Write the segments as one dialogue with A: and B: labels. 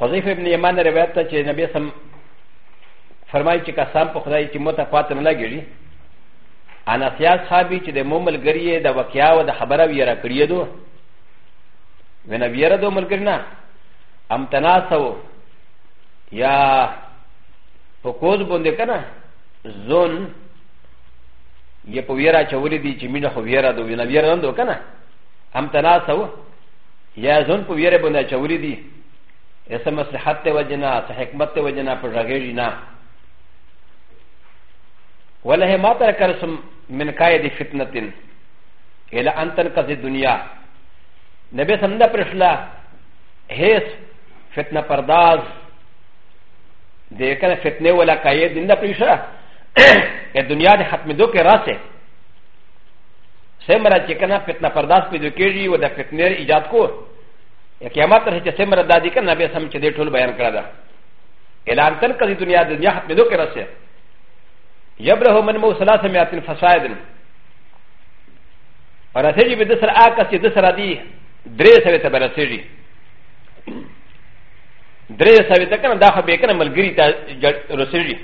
A: حذیف ابن یمان روایت ته چې نبی سم فرمایي چې قسم په خدای چې مو ته پاته نه لګېږي انا سیاس صحابي چې د مو ملګري یې د وقیا او د خبره ویره کړې دو ونه ویره دو ملګری نه ام تناسو یا په کوز باندې کنه زون یې په ویره چولې دي چې مینه خو ویره دو ونه ویره نه دو کنه ام تناسو یا ځون په ویره باندې چوری دي اسه مصلحت ته وجنا سه حکمت ته وجنا په ژغېږي نه وله ما تر کرسم من قائد فتنتن الى ان تنقذ الدنيا نبي سمند پرشلا هيس فتنه پرداز دې کنه فتنه ولا قائد دنده پرشلا دنیا د ختمېدو کې راسه سمرا چې کنه فتنه پرداس پیدا کیږي و د فتنې ایجاد کو قیامت تر چې سمرا دادی کنه به سم چې دې ټول بیان کړه دا اعلان تن کړي دنیا د دنیا حق مې دوه کړه سه یبره من مو ثلاثه میاتن فسادن اور اسېږي به د سر آکس چې د سر دی درې سره ته برسېږي درې سره ته کنه دا خو به کنه ملګری ته رسېږي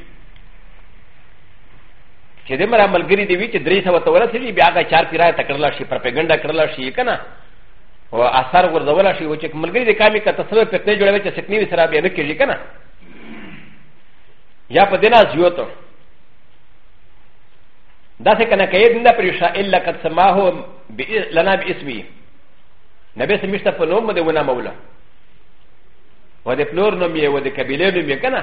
A: چې د مر عملګری دی وی چې درې سو ته ورسېږي بیا هغه چار پیرا تکړلا شي پرپګنډا کړلا شي کنه او اثر ورزولا شي و چې ملګری د کامي کته سره پتنې جوړوي چې سکنی وی سره به نه کېږي کنه یا په دینه زیوتو دا څه کنه کې دنده پریشا الا قد سماه لنا باسمي نبي سمشت په نوم باندې ونه مولا و د پلور نوم یې و د قبیله نوم یې کنه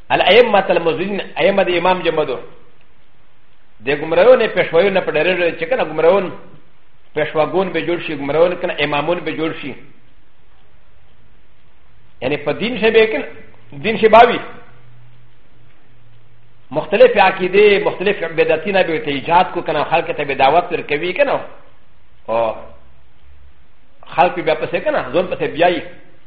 A: الائمه المزین ائمه د امام جمدو د ګمراونه پښویونه په ډېر ډېر چې کنه ګمراون پښواګون به جوړ شي ګمراون کنه امامون به جوړ شي یعنی په دین شه به کنه دین شه باوی مختلف عقیده مختلف بدعتینا به ته ایجاد کو کنه خلک ته به دعوت پر کوي کنه او خلک بیا پسې کنه ځون پسې بیایي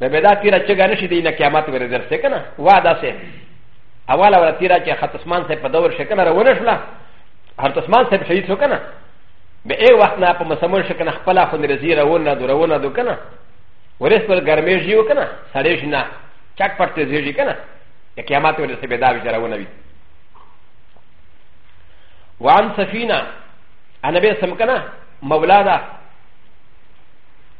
A: ن ب د ا تیرا چګا نشي دی نه قیامت ور در سه کنه وا دا سه اوله ور تیرا چې خطسمان سه په دور شکنه رونه شلا هر تسمان سه شهید شو کنه به ای وخت نه په مسمول شکنه خپل خو نه رزي رونه درونه دو کنه ورس پر ګرمې جیو کنه سړې شنه چک پټ زیږي کنه د قیامت ور سه به دا وی درونه وی وعن سفينه انا بي سمكنا مولانا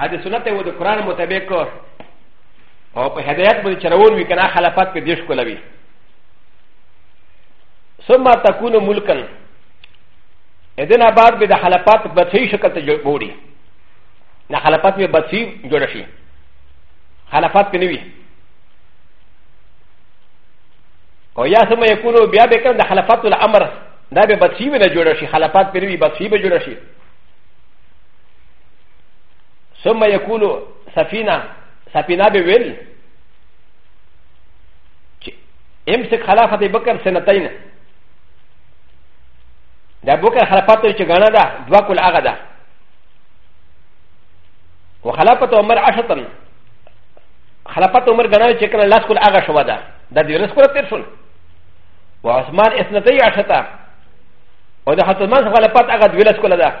A: ا د سنت او د قران مطابق او په هدایت باندې چرور وی کنه خلافت په دیش کولوي ثم تكون ملکا اذن بعد به د خلافت په صحیح شکل ته جوړي نه خلافت به بسی جوړ شي خلافت په نوي او یا ثم يكون بیا به کنه د خلافت الامر دا به بسی به جوړ شي خلافت په نوي بسی به جوړ شي ثم يقول سفينه سفينه بويل امسك خلافه بكر سنتين د بكر خلافته چې غاڼه ده دوا کول هغه ده وخلافه عمر عشره خلافت عمر غناوي چې کنه لاس کول هغه شوه ده د دې رس کول تیر شول وعثمان اثنتي عشره او د حضرت عثمان خلافت هغه دوی لاس کول ده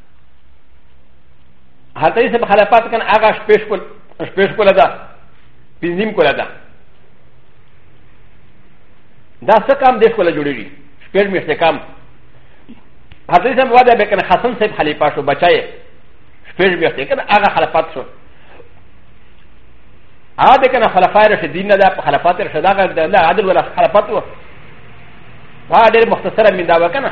A: هلته یې سب خلافات کنه هغه شپېش کول شپېش کول ده پنځیم کول ده دا څه کام دیش کول جوړیږي شپېش میشته کام هلته یې سب واده به کنه حسن صاحب خلیفه شو بچای شپېش میشته کنه هغه خلافات شو هغه د کنه خلفای راشدین نه ده خلافات راشد هغه د عدل ولا خلافات و هغه ډېر مختصره من دا وکنه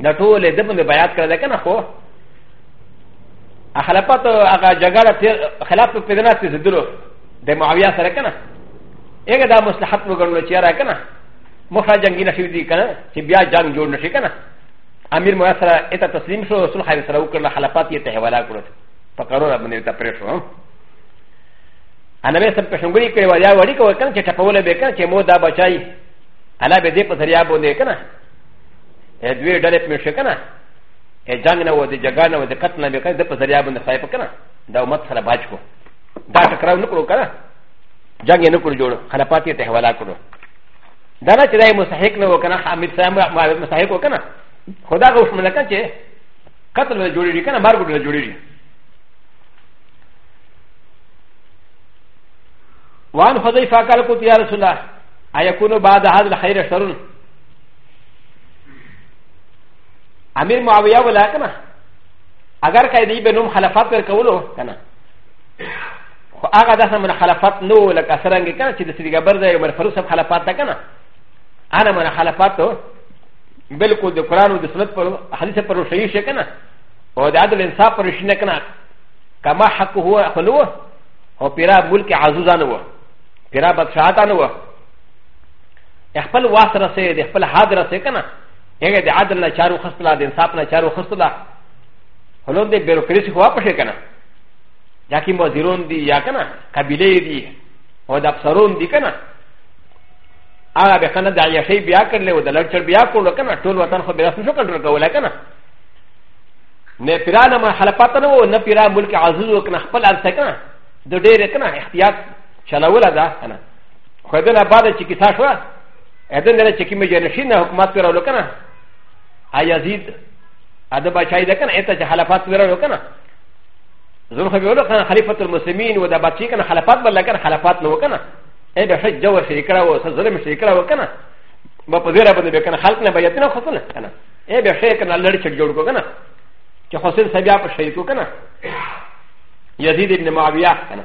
A: دا ټول د په بیات کړل کنه خو خلافت هغه جګړه خلاف په دې نه چې زدلو د معاویه سره کنه هغه دا مصلحت وګڼل چې را کنه مخه جنگی نشي دي کنه چې بیا جنگ جوړ نشي کنه امیر مو سره اته تسلیم شو رسول خیر سره وکړل خلافت یې ته حواله کړو په قرار باندې ته پرې شو انا به سم پښنګوري کړي وړیا وړي کوي کنه چې ټپوله به کنه چې مو دا بچای الا به دې په ذریعہ باندې کنه ا دوی ډلې په مشه کنه ا جنگ نه و د جګړه نه و د قتل نه به کنه د په ذریعہ باندې خای په کنه دا امت سره باج کو دا ټکراو نه کړو کنه جنگ نه کړو جوړ خلافات ته حواله کړو دا نه چې دا مستحق نه و کنه حامد صاحب مستحق و کنه خدا غوښ ملکه چې قتل نه جوړیږي کنه مرګ نه جوړیږي وان حذيفه قال قلت يا رسول الله ايكون بعد هذا الخير شر امیر معاویه ولا کنه اگر که دی به نوم خلافت ورکولو کنه خو هغه داسې من خلافت نو لکه څرنګه کنه چې د سریګبر ځای عمر فاروق صاحب خلافت ده کنه انا من خلافت بالکل د قرآن او د سنت پر حدیث پر شیء شي کنه او د عدل انصاف پر شي نه کنه کما حق هو خلوه او پیرا ملک عزوزانه و پیرا بدشاهتانه و خپل واس رسې د خپل حد رسې که نه هغه د عدل نه چارو خستله د انصاف نه چارو خستله هلون د بیروکراسي خو واپسې که نه یا کوم وزیرون دي یا که نه قبیلې دي او د افسرون دي که نه هغه به که نه د عیاشۍ بیا کړل او د لړچر بیا کړلو که نه ټول وطن خو بیا شو کنټرول کولی که نه نه پیرا نه مرحله پاته نه و نه پیرا ملک عزیز و که نه خپل ارسه که نه د ډېرې که نه احتیاط چلوله ده که نه خو دنه بعد چې کیسه شوه ادن دنه چې کوم جنشین حکومت پر ولو کنه ایزید اده بچای ده کنه اته چې خلافت پر ولو کنه زون خو ولو کنه خلیفۃ المسلمین و د بچی کنه خلافت بل کنه خلافت نو کنه ای به شج جو شریک را و ظلم شریک را و کنه ما په زیره باندې کنه خلق نه بیت نه خصنه کنه ای به شیخ کنه لړ چټ جوړ کو کنه چې حسین سبیا په شریکو کنه یزید ابن معاویه کنه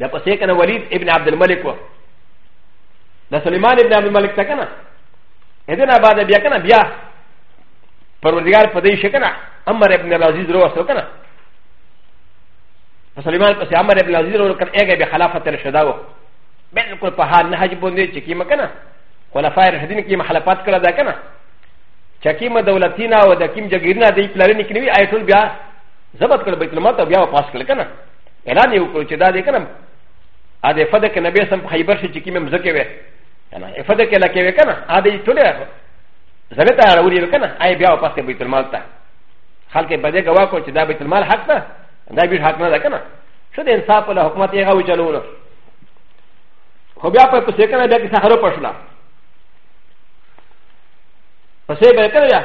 A: دا پسې کنه ولید ابن عبد الملک و دا سلیمان ابن عبد الملک ته کنه اذن بعد بیا کنه بیا پروردگار په دې شکنه امر ابن العزیز رو وسو کنه سلیمان پسې امر ابن العزیز رو کنه هغه به خلافت رشدا و بالکل په حال نه حج باندې چې کیمه کنه خلفای رشدین کیمه خلافت کړه دا کنه چې کیمه دولتینا او د کیم جګیرنا دې پلان نکنوي آیتول بیا زبط کړ بیت المال ته بیا واپس کړ کنه اعلان یې وکړ چې دا دې کنه ا دې فدک نبی سم خیبر شي چې کیمه مزکه وې کنه فدک لکه وې کنه ا دې ټوله زمه ته راوړي کنه آی بیا واپس کړ بیت المال ته خلک به دې گواه کو چې دا بیت المال حق ده دا بیت حق نه ده کنه شو د انصاف له حکومت یې غو چلولو خو بیا په پسې کنه بیا کې سحرو پښلا پسې به کنه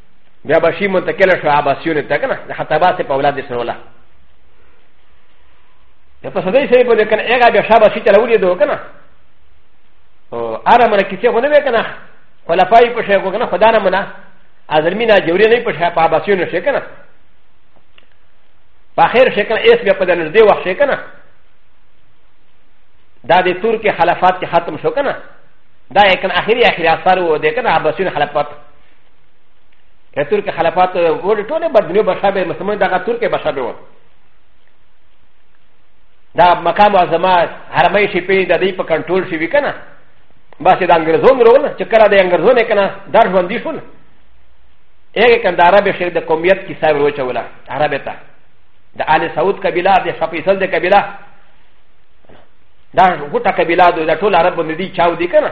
A: بیا به شي منتقل شو عباسیون ته کنه د خطابات په اولاد دي سره د په سدې سره په لکن هغه بیا شابه شي تلولې دو کنه او اره مر کیسه غو نه وې کنه خلفای په شی غو کنه خدا نه منا ازرمینا جوړې نه په شی په عباسیون شي کنه په خیر شي کنه ایس بیا په دنه دی وخت شي کنه دا د تور کې خلافات کې ختم شو کنه دا یې کنه اخري اخري اثر و دې کنه عباسیون خلافات ا ترک خلافات و د ټوله بدنیو بشا به مسلمان دغه ترک بشا به و دا مقام اعظما حرمای شي په د دې په کنټرول شي وکنه بس د انګريزون رول چې کړه د انګريزون کنه در ژوندې شول هغه کنده عرب شي د قومیت کی صاحب وچه ولا عرب ته د آل سعود قبيله د شفیصل د قبيله دا غټه قبيله د ټول عرب باندې چاو دي کنه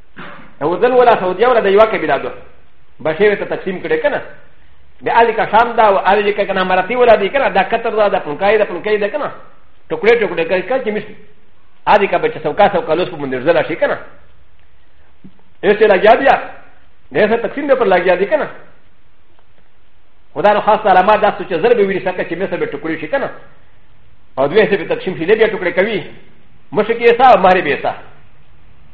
A: او ځل ولا سعودي ولا د یو کې بلادو بشیر ته تقسیم کړي کنه د الی کا شام دا او الی کا کنه مرتی ولا دی کنه دا قطر دا د پنکای دا پنکای دا کنه ټوکړه ټوکړه کوي کله چې مش الی کا بچ سوکا سوکا لوس په منځ ځل شي کنه ایسه لګیا دی دغه تقسیم به پر لګیا دی کنه خدا نو خاص علامات دا څه چې ضرب ویل شکه چې مثله ټوکړي شي کنه او دوی څه به تقسیم شي لګیا ټوکړه کوي مشکې سا ماري به سا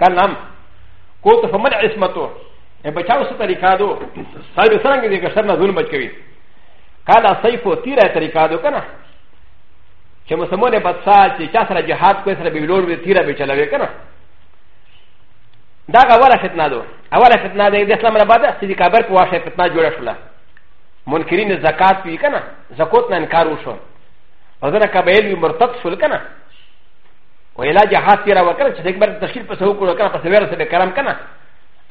A: كان نام قلت فما العصمة بچاو ستريكا دو صاحب سرنگ دي كشرنا ظلم بچ كوي قال سيف تيرا تريكا دو كنا چې مسلمان بدسا چې چا سره جهاد کوي سره به لور وي تیرا به چلوي کنه دا اوله فتنه ده اوله فتنه ده د اسلام نه بعد چې د کابر په واشه فتنه جوړه شوله منکرین زکات پی کنه زکات نه انکار وشو او ځنه کابل وی مرتد شول کنه و الا جهاد تیرا وکړه چې دګبر تشکیل په سو کړو کنه په سویر سره کرم کنه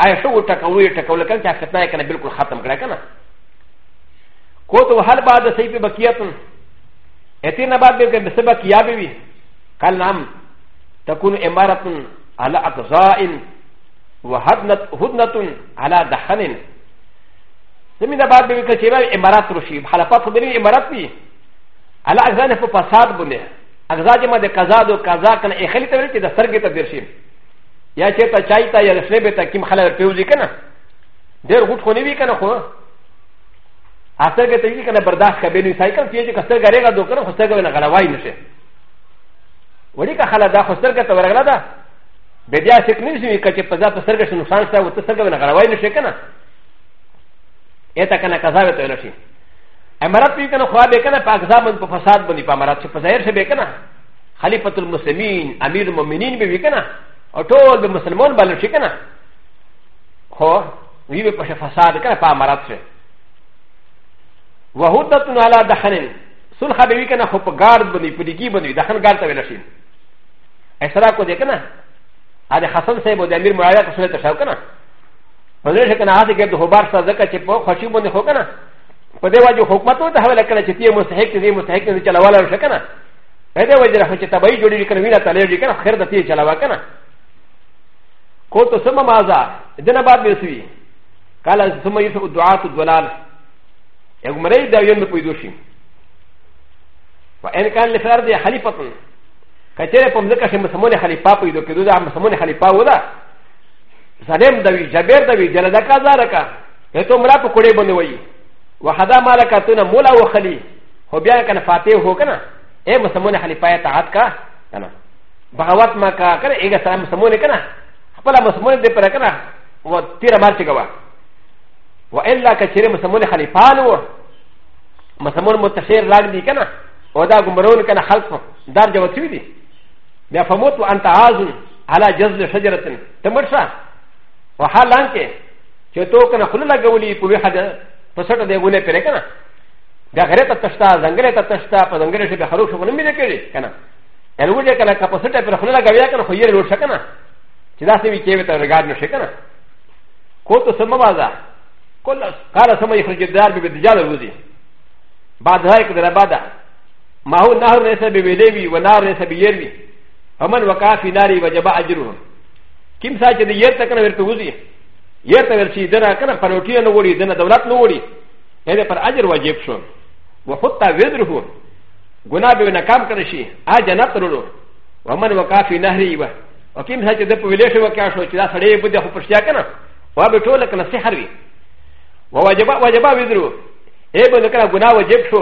A: آیا شو ټکولو یې ټکول کنه چې فتنه کنه بالکل ختم کړه کنه کو تو هل بعد سیف بقیتن اتینا بعد به کې بسبا کیا به وی کل نام تكون امارت على اقضاء وهدنت هدنت على دخن زمين بعد به کې چې امارات روشي حلفات خبرې امارات وی على اقضاء په فساد بنه اغزا جمع د قضا دو قضا کنه ای خلی ته ویل چې د سرګې ته دیر شي یا چې ته چای ته یا رسمې به ته کیم خلک پیوځي کنه ډېر غوټ خو نه وي کنه خو اصلګه ته یې کنه برداشت کبه نه سایکل چې چې کستر غریګه دو کنه خو ستګه نه غړوای نشي وړي که خلک دا خو سترګه ته ورغله ده به بیا شک نه شي کچې په ځا په سترګه شنو شان سره وته ستګه نه غړوای نشي کنه اته کنه قضاوت ولا شي امارت وی کنه خوا به کنه په اقضا باندې په فساد باندې په امارت چې په ظاهر څه به کنه خلیفۃ المسلمین امیر المؤمنین به وی کنه او ټول به مسلمان بلل شي کنه خو وی به په فساد کنه په امارت څه وهدت علی دخن سلخ به وی کنه خو په ګارد باندې په دیګي باندې دخن ګارد ته ویل شي اسرا کو دې کنه ا د حسن صاحب او د امیر معاویه په سره ته شاو کنه په دې شکل نه هڅه کوي د خبر سره ځکه چې په خوشي باندې خو کنه په دې وجه حکومت ته حوال کړی چې تی مستحق دې مستحق دې چلواله شو کنه په دې وجه راځي چې تبعی جوړی کنه وینا تعالی دې کنه خیر دې چلاوا کنه کو ته سم مازه دنه بعد به سوي قال ثم يسوع دعاء الضلال يا مريد دا يوم بيدوشي وان كان لفرد خليفه كثير من ذكر شيء مسمون خليفه بيدو كدو دا مسمون خليفه ولا سلیم دوی جبیر دوی جل دکا زارکا هتو ملا په کړي باندې وایي وحدا مالکا تونه مولا وخلی خو بیا کنه فاتح هو کنه اے مسمون خلیفای تعات کا کنه بغاوت ما کا کنه ایګه سلام مسمون کنه خپل مسمون دې پر کنه و تیر مارچ گوا و الا کچره مسمون خلیفان و مسمون متشیر راګ دی کنه او دا ګمرون کنه خلق دار جواب شوی دی بیا فموت و انت عازم على جزل شجرة تمرشا وحال انت چې تو کنه خل لګولې په وخت ده په سټه دی ونه پرې کنه دا غره ته تشتا زنګره ته تشتا په زنګره شي به خروج شو نه مې کړی کنه الو دې کنه که په سټه پر خل لګوي کنه خو یې لور شکنه چې دا څه وی کې ته رګار نشي کنه کو ته سم بازا کله قال سم یخرج الدار به دجال وزي بعد هاي کده بعد ما هو نهر ليس بولوي ونهر ليس بيروي فمن وقع في ناري وجب اجره كم ساعه د ير تكنا ورتوزي ير تورشي دنا كنا فروتي نوري دنا دولت نوري هذا پر اجر واجب شو وحتى وزره غنا به ناکام کړی شي ا جنت ورو ومن وقع في نهري و وكم ساعه د پولیس وکا شو چې دا سړی به د خو پښتیا کنه و به ټول کنه سحر وي ووجب وجب وزره اي به نو کنه غنا واجب شو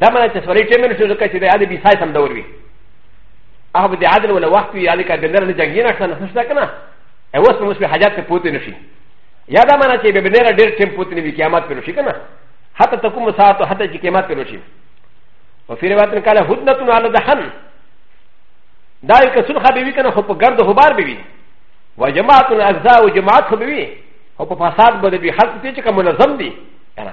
A: دا معنی چې سوري ټیم نه شو ځکه چې د عادي بي سای سم دور وي هغه به د عادل ولا وخت وي عادي کا بندر نه جنگي نه کنه څه کنه اوس نو مسله حاجت ته پوتې نشي یا دا معنی چې به بندر ډېر ټیم پوتې نه وي قیامت پر شي کنه حتی تقوم ساعت حتی چې قیامت پر شي او فیر واتن کاله هدنتون علی دحن دا یو کسون خا بیوی کنه خو په ګرد غبار بیوی و جماعت الاجزاء و جماعت خو بیوی او په فساد باندې به خلق ته چې کوم منظم دي کنه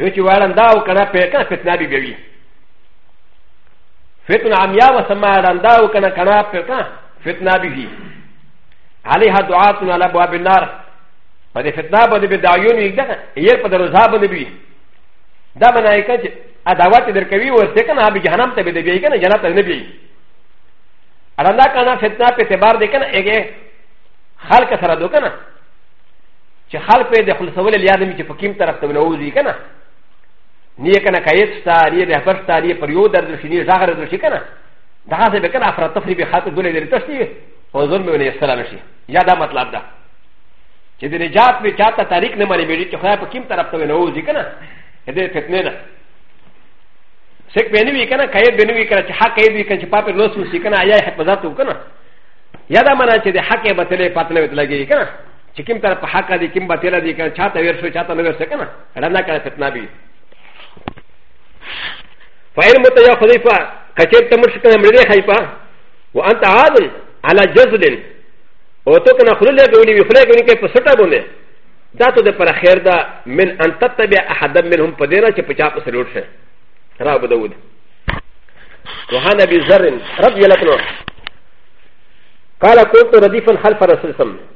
A: یو چې وړاند دا او کنه په کنه فتنه بي بي فتنه عمیا و سما وړاند دا او کنه کنه په کنه فتنه بي بي عليها دعاء على ابواب النار په دې فتنه باندې به دایون یې ده یې په دروازه باندې بي دا بنای کچ ا دعوت درکوي ورته کنه به جهنم ته به دی کنه جنت ته نه بي ارندا کنه فتنه په اعتبار دې کنه اګه خلق سره دو کنه چې خلک یې د خلصولې لار نه چې په کیم طرف ته ولوځي کنه نیه کنه کایت شته نیه رهبر شته نیه پر یو درد شي نیه ژغ درد شي کنه دا څه به کنه افراد تفری به خاطر دولې درې تشتي او ظلم به نه سلام شي یا دا مطلب ده چې د نجات په چاته تاریخ نه مانی بیږي چې خدای په کیم طرف ته ولوځي کنه دې فتنه نه سک به نه وی کنه کایت به نه وی کنه چې حق یې وی کنه چې پاپه لوس وسی کنه آیا حفاظت وکنه یا دا معنی چې د حق یې بتلې پاتلې وتلګي کنه چې کوم طرف حق دی کوم باطل دی کنه چاته ور شو چاته نه ور شو کنه رڼا کنه فتنه بي فاین مت یا خلیفہ کچر ته مشک نه مړي خلیفہ وانت عادل على جزل او تو کنه خلل غونی وی خلل غونی کې په سټه باندې دا ته د پر خیر دا من ان تتبع احد منهم په دیره چې پچا په سلوټ شه را ابو داود وهان ابي ذر رضي الله عنه قال كنت رديفا خلف رسول الله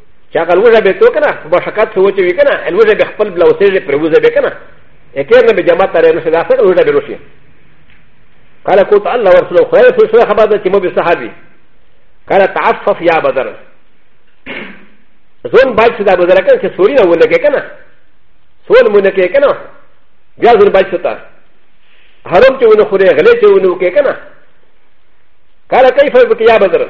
A: چې هغه لوژه به تو کنه په شکایت سو چې وی کنه لوژه به خپل بل اوسېږي پر وزه به کنه اکیر نه به جماعت ترې نو شدا سره لوژه به روشي قال قلت الله ورسوله خدای رسول سره خبر ده چې مو به صحابي قال تعفف يا بدر زون باج سدا بدر کنه چې سوري نه ولګي کنه سول مونږ کې کنه بیا زون باج ستا حرام چې ونه خوري غلې چې ونه کې کنه قال كيف بك يا بدر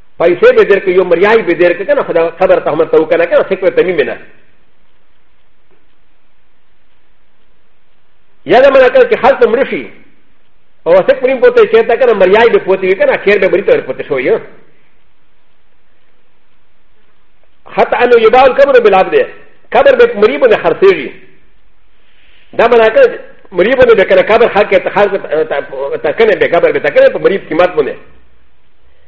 A: پیسې به درکې یو مریای به درکې کنه خدا قبر ته هم ته وکنه کنه څه کوي تمیم نه یا دا منا کړ چې خلک مړ شي او څه کوي په ته چې تا کنه مریای به پوتې وي کنه خیر به بری ته پوتې شو یو حتی انو یبال قبر بلاب دی قبر به مری باندې خرڅېږي دا منا کړ مری باندې به کنه قبر خلک ته خلک ته کنه به قبر به ته کنه په مری قیمت باندې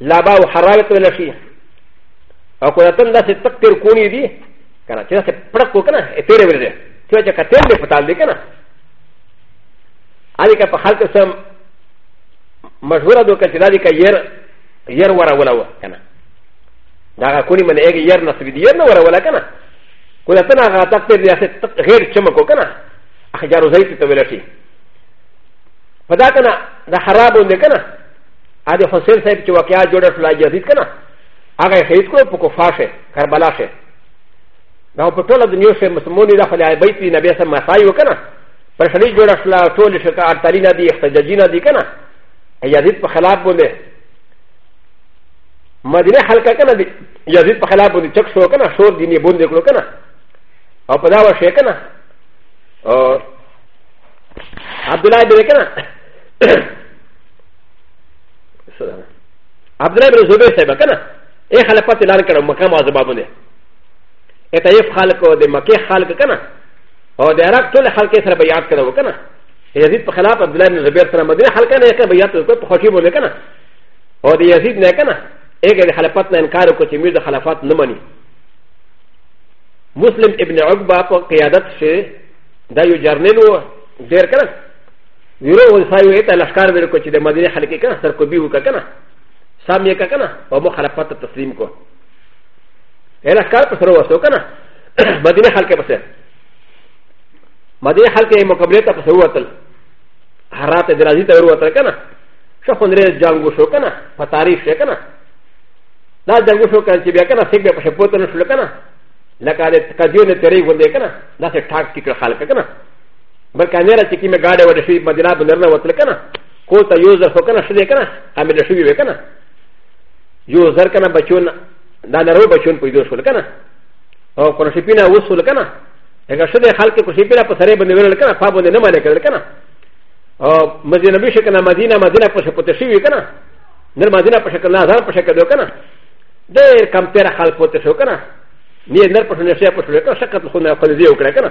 A: لابا او حرارت ویل شي او کو تن داسې تک تیر کونی دي کنه چې داسې پړک کو کنه تیر ویل دي چې چې کتل دې پتال دي کنه هغه په خلک سم مشهور دو کچ دادی کا یر یر ورا ولا و کنه دا کونی من ایګ یر نسب دی یر نه ورا ولا کنه کو دا تنا غا تک دې داسې غیر چمکو کنه اخجارو زیت ته ویل شي فدا کنه دا حرابون دي کنه ا د حسین صاحب چې واقعا جوړه شوه جزید کنه هغه شهید کړو په کوفه شه کربلا شه دا په ټوله دنیا شه مسلمانې د خلای بیت دی نبی سم مسای وکنه پر شلی جوړه شوه ټول شکا ارتلینا دی احتجاجینا دی کنه یزید په خلاف بوله مدینه خلک کنه دی یزید په خلاف بوله چک شو کنه شور دیني بوند کړو کنه او په دا و شي کنه عبد الله بن کنه سلام عبد الله بن زبير صاحب كنا اي خلفات لان كنا مكان وازبابونه اتايف خالق ودي مكي خالق كنا او د عراق ټول خلک سره بیات کړه وکنه یزید په خلاف عبد الله بن زبیر سره مدینه خلک نه کړه بیات وکړه په خوشی بوله کنه او د یزید نه کنه هغه د خلافت نه انکار وکړ چې میر د خلافت نه مني مسلم ابن عقبه په قیادت سره دا یو جرنل و ډیر کنه ویرو و سایو ایتا لشکار ویرو کو چی ده مدینه خلقی کنه سر کو بیو که کنه سام یه که کنه و مو خلقت تسلیم کو ای لشکار پس رو وستو کنه مدینه خلقی پس مدینه خلقی مقابله تا پس رو وطل حرات درازی تا رو وطل کنه شو خندره جانگو شو کنه پا تاریخ شو کنه دا جانگو شو کنه چی بیا کنه سیک بیا پس پوتنو شو کنه لکه د قدیو نه تیرې غوندې کنه دا څه ټاک ټیکل خلک کنه بل کانه را چې کیمه ګاډه وډه شوی مدینه بندر نه وتل کنه کو ته یو زر خو کنه شته کنه امیر شوی وې کنه یو زر کنه بچون دا نرو بچون پیدا شول کنه او کنه شپینا وصول کنه هغه شته خلک کو شپینا په سره باندې ورل کنه په باندې نه معنی کړل کنه او مدینه به شکنه مدینه مدینه په شپته شوی کنه نر مدینه په شکل نه ځان په شکل دو کنه ډېر کمپیر خلک پته شو کنه نه نر په شنه شي په شکل شکل خو نه خپل دی وکړه کنه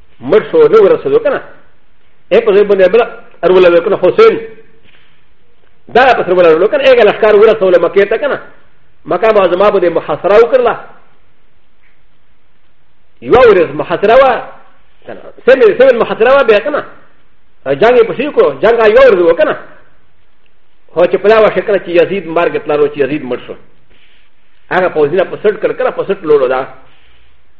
A: مر شو نه ورسېدو که نه ای په ځای باندې بل ارولوي که نه حسین دا په سر ولرلو که نه هغه لښکر ورسولو مکې ته که نه مکه معظمه باندې محاصره وکړله یوه ورځ محاصره وه که نه سویل سویل محاصره وه بیا که نه جنګ یې پسې کړو جنګ یوه ورځ و که نه هو چې په دا وه شکل چې یزید مرګ تلارو چې یزید مړ شو هغه پوځونه په سټ کړ کړه په سټ لوړو ده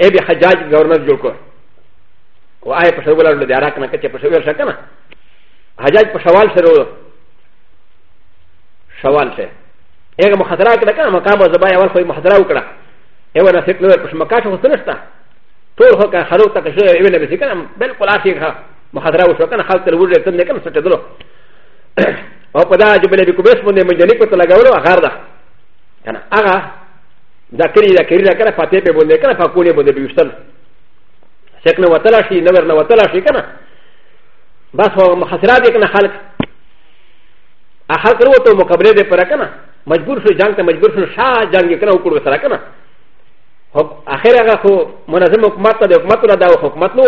A: ای بیا حجاج گورنر جوړ کړ و آی په شوال له دیارا کنه کچه په شوال شکه نه حجاج په شوال سره و شوال سره هغه محاضره کړه کنه مقام زبا اول خو محاضره وکړه یو نه فکر نور پښ مکاشه خو سنشتا ټول خو کنه خلوت ته شوی ایو نه به کنه بالکل اسی ښه محاضره وشو کنه خلک تر وړه تم نه کنه سټدلو او په دا جبل به کوبس باندې مجلې په تلګولو هغه ده کنه هغه دا کلی دا کلی دا کنه فاتح په بنده کنه فاکونه بنده بیوشتل سیک نه وتلا شي نور نه وتلا شي کنه بس هو محاصره دې کنه خلق اخر کړو ته مقابله دې پر کنه مجبور شو جنگ ته مجبور شو شاه جنگ کنه وکړو سره کنه اخر هغه خو منظم حکومت ته د حکومت نه دا حکومت نو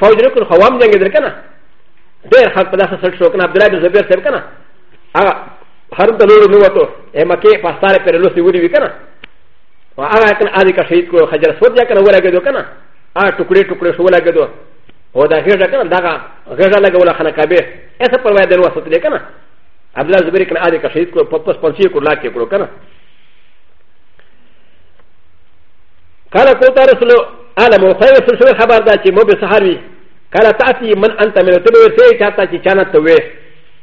A: فوج نه کړ خوام جنگ درکنه ډېر خلک په داسې سټ شو کنه عبدالله بن زبیر صاحب کنه هغه هرم ته لوري نوته ا مکه په ستاره پر لوسي ودی وکنه او هغه کنه ادي کا شهید کو حجر سود یا کنه ولګیدو کنه ا ټوکړي ټوکړي شو ولګیدو او دا غیر کنه دا غیر لګول خنه کبه ایسه پر وای دروسه تل کنه عبد الله زبیر کنه ادي کا شهید کو په پس پنځه کو لا کې کړو کنه قال قلت رسول اعلم خير سلسله خبر دا چې مو به سحر وي قال تاتي من انت من تبوي سي چاته چې چانه توي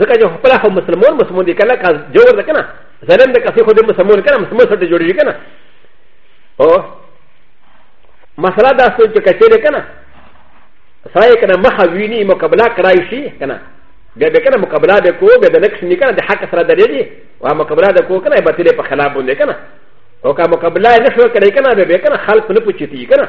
B: ځکه چې خپل خو مسلمان مسلمان دی کنه کا جوړ ده کنه ظلم ده کسي خو دې مسلمان کنه مسلمان سره جوړیږي کنه او مسله دا څه چې کچې ده کنه سره کنه مخه ویني مقابله کرای شي کنه بیا به کنه مقابله به کو به د نقش نه کنه د حق سره درېږي او مقابله د کو کنه باطل په خلاف باندې کنه او که مقابله نه شو کړی کنه به کنه خلق نه پوښتي کنه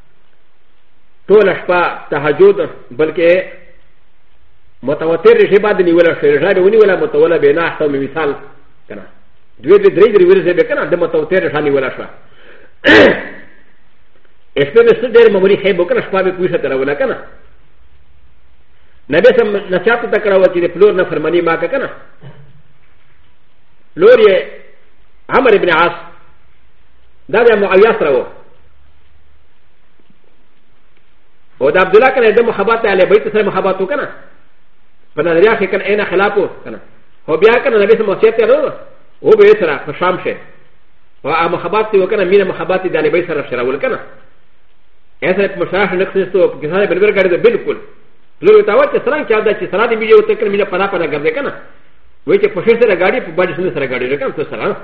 B: ټول شپه تهجد بلکې متوتر شي بعد نیولا شي رجا به ونیولا متولا به نه احسن مثال کنه دوی به درې درې ورځې به کنه د متوتر شي نیولا شي اسپه به څه ډېر مموري خې بو کنه شپه به پوښتنه تراولا کنه نبی سم نشاط ته کړه و چې د پلور نه فرمانی ما کنه لور یې عمر ابن عاص دا د معاویه سره و او د عبد الله کنه د محبت علی بیت سره محبت وکنه په نظریه کې کنه اینا خلاف وکنه هو بیا کنه نبی سره موصیت ته ورو او به سره په شام شه او ا محبت ته وکنه مینه محبت د علی بیت سره سره ول کنه ایسا په مشاهده نکسته او په کې سره بلبل کړي بالکل لور ته وته سره کې دا چې سره دې ویډیو ته کنه مینه پنا پنا ګرځي کنه وای چې په شته سره ګاډي په باندې سره ګاډي رکم ته سره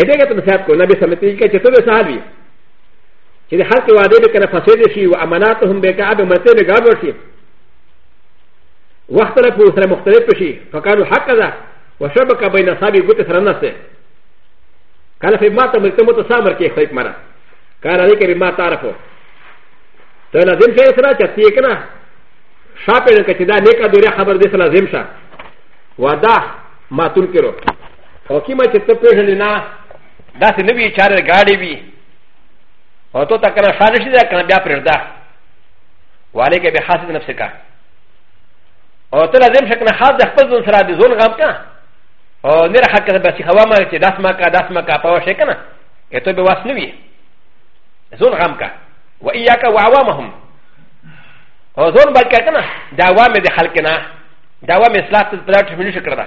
B: ا د ه ک ت ن س ا ت کو نبي سمت ي ك ا چتو سهلوي چې د خلق واده به کنه فساد شي او امانات هم به کعب مته به غاب شي وخت له پوه سره مختلف شي فقالو حق ذا وشبك بين اصحابي قلت سره نفسه قال في ما تملك متسامر كي خيك مرا قال عليك بما تعرفه ته لازم شي سره چتي کنه شاپه نه کچدا نیکا دوره خبر دې سره لازم شه ودا ما تنکرو او کیما چې ته پیژنې نه داسې نه وي چاره ګاډي وي او ته تا کنه شان شي دا کنه بیا پرېږده والي کې به خاص نفس کا او ته لازم شک نه خاص د خپل ځون سره د ځون غم کا او نه راخه کنه بس خوا ما چې داس ما کا داس ما کا پاو شي کنه ته به واس نه وي ځون غم کا و اياک و عوامهم او ځون بچ کنه دا عوام د خلک نه دا عوام اصلاح ته پلاټ ملي شکر ده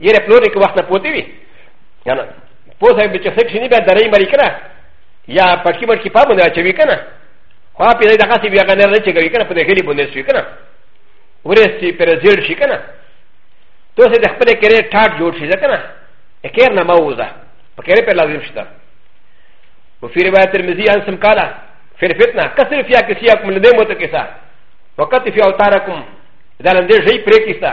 A: یره پلوری که وخت نه پوتی وی یا نه پوسه به چې سټ شنی بیا درې مری کنه یا پټکی مټکی پام نه چوي کنه خو په دې دغه سی بیا کنه نه چګوي کنه په دې غلی باندې شي کنه ورستی پر زیر شي کنه تو سه د خپل کړي ټاټ جوړ شي کنه اکیر نه موزه په کړي په لازم شته وفي روايه ترمذي عن سم قال في الفتنه كثر فيها كسيكم لديمه تكسا وقت في اوتاركم اذا لم يجي بريكسا